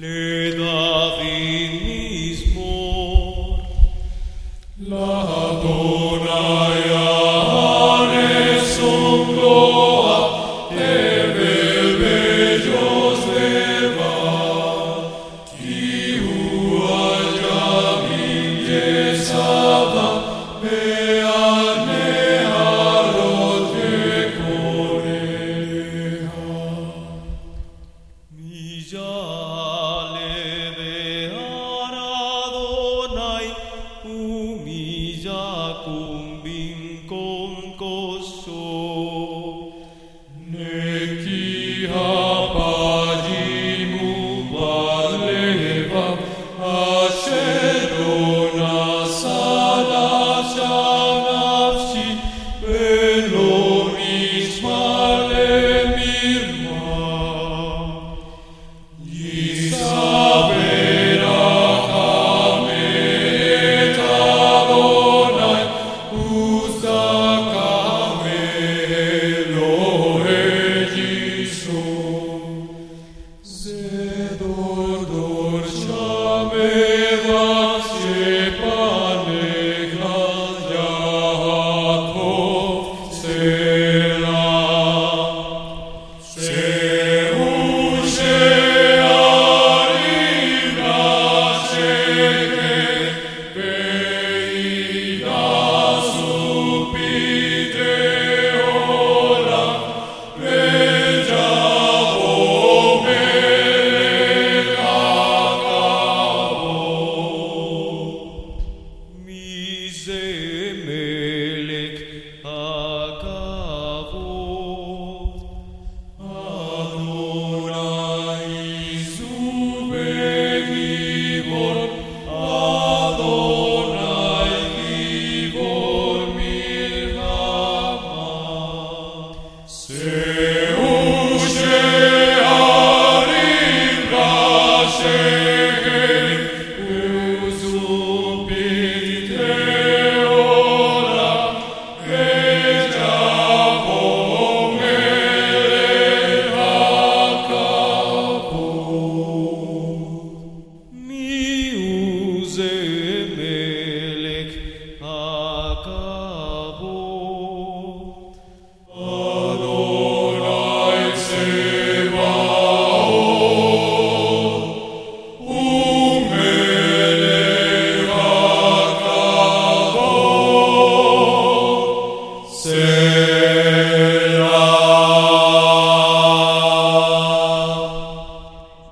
Le David mismo la Adonai are sum doa e vel bejos leva u ajamim yesava go cosum Voici Se usce arriva, se